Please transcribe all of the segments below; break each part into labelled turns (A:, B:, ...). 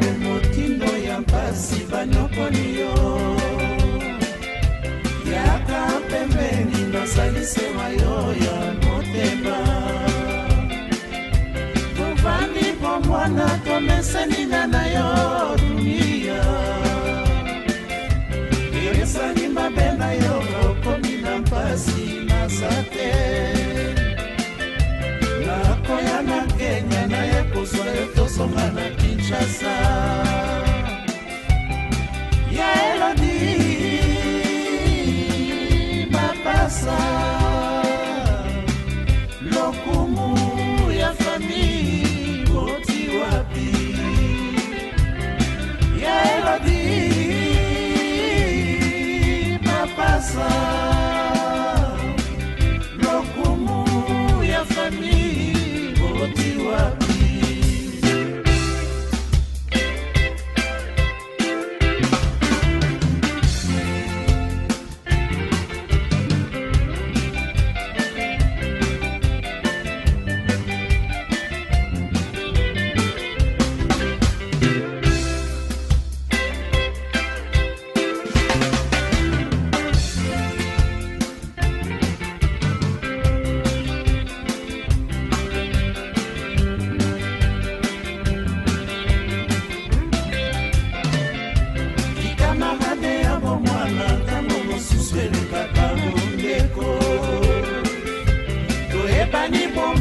A: ntango motindo ya mpasi banyokoli yo yaka pembeni nasalisema yo ya motema tovandi mpo mwana tomeseninga na yo dunia eresani sun.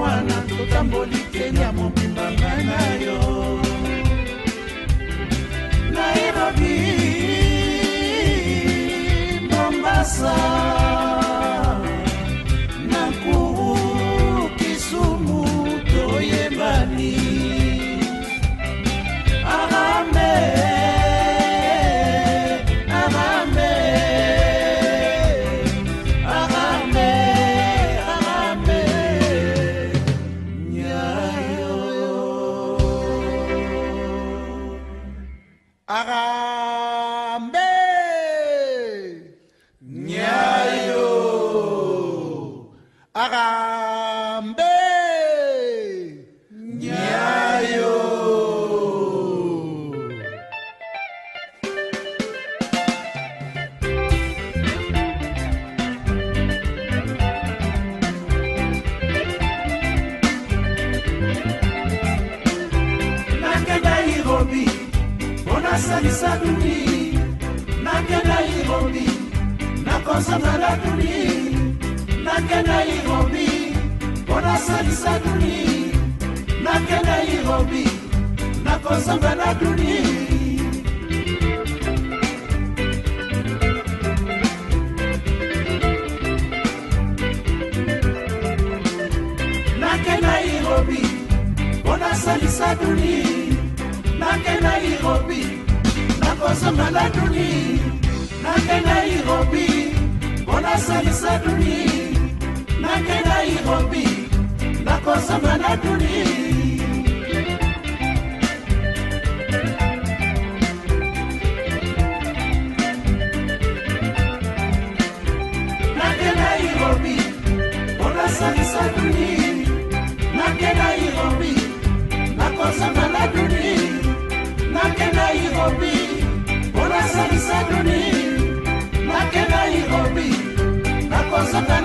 A: mwana totamboli keni ya mobimba ngai na yo nairobi mombasa arambe nasalisa duni nakenda irobi nakosaka na duni nakenda irobi mpo nasalisa duni nakenda irobi nakosaka na duni nairobi mpo nasalisa duni nake nairobi kosambala duni nake nairobi mponasalisa duni nake nairobi nakosambala duni